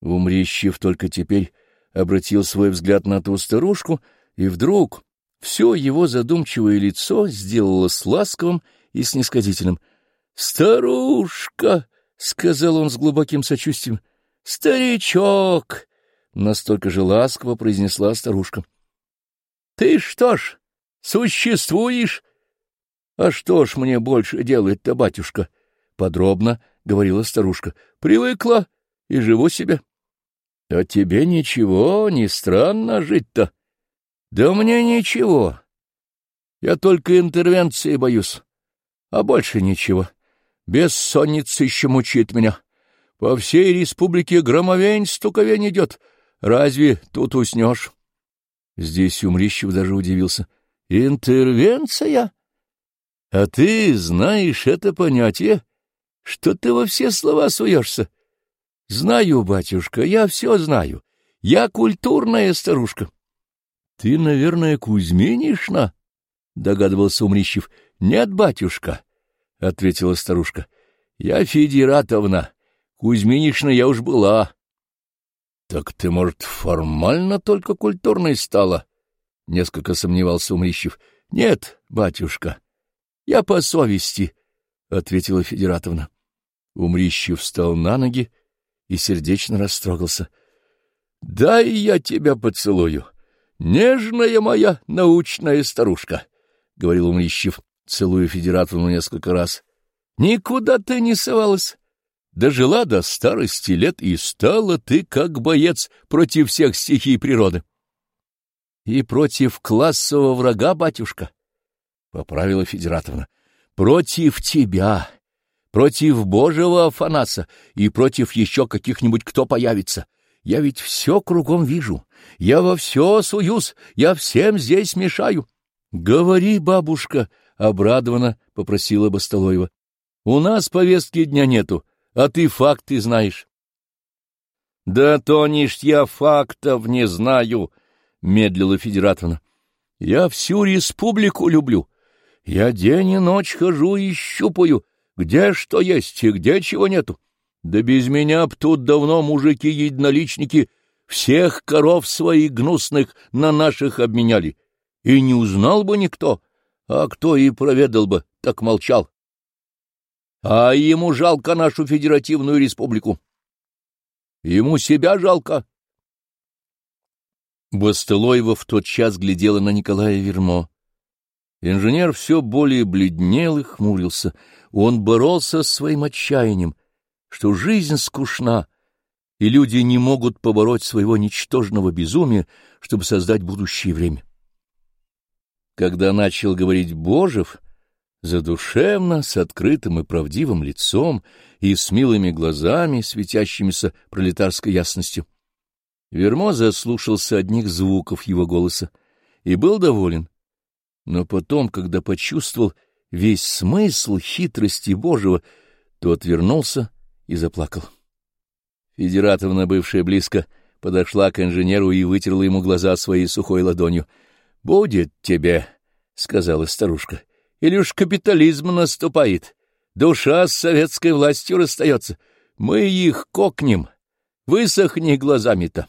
Умрищев только теперь обратил свой взгляд на ту старушку, и вдруг все его задумчивое лицо сделалось ласковым и снисходительным. — Старушка! — сказал он с глубоким сочувствием. — Старичок! — настолько же ласково произнесла старушка. — Ты что ж, существуешь? — А что ж мне больше делает-то, батюшка? — подробно говорила старушка. — Привыкла и живу себе. — А тебе ничего, не странно жить-то. — Да мне ничего. Я только интервенции боюсь, а больше ничего. Бессонница еще мучит меня. По всей республике громовень стуковень идет. Разве тут уснешь? Здесь Умрищев даже удивился. — Интервенция? А ты знаешь это понятие? Что ты во все слова суешься? — Знаю, батюшка, я все знаю. Я культурная старушка. — Ты, наверное, Кузьминишна? — догадывался Умрищев. — Нет, батюшка, — ответила старушка. — Я Федератовна. Кузьминишна я уж была. — Так ты, может, формально только культурной стала? — несколько сомневался Умрищев. — Нет, батюшка, я по совести, — ответила Федератовна. Умрищев встал на ноги и сердечно растрогался. — Дай я тебя поцелую, нежная моя научная старушка, — говорил Умрищев, целуя Федератовну несколько раз. — Никуда ты не совалась. Дожила до старости лет, и стала ты как боец против всех стихий природы. — И против классового врага, батюшка, — поправила Федератовна, — против тебя против Божьего Афанаса и против еще каких-нибудь кто появится. Я ведь все кругом вижу, я во все суюсь, я всем здесь мешаю. — Говори, бабушка, — обрадованно попросила Бастолоева. — У нас повестки дня нету, а ты факты знаешь. — Да то ниш я фактов не знаю, — медлила Федератовна. — Я всю республику люблю. Я день и ночь хожу и щупаю, где что есть и где чего нету? Да без меня б тут давно мужики-единоличники всех коров своих гнусных на наших обменяли. И не узнал бы никто, а кто и проведал бы, так молчал. А ему жалко нашу федеративную республику. Ему себя жалко. Бастылоева в тот час глядела на Николая Вермо. Инженер все более бледнел и хмурился. Он боролся с своим отчаянием, что жизнь скучна, и люди не могут побороть своего ничтожного безумия, чтобы создать будущее время. Когда начал говорить Божев, задушевно, с открытым и правдивым лицом и с милыми глазами, светящимися пролетарской ясностью, Вермо заслушался одних звуков его голоса и был доволен но потом, когда почувствовал весь смысл хитрости Божьего, то отвернулся и заплакал. Федератовна, бывшая близко, подошла к инженеру и вытерла ему глаза своей сухой ладонью. — Будет тебе, — сказала старушка, — или уж капитализм наступает. Душа с советской властью расстается. Мы их кокнем. Высохни глазами-то.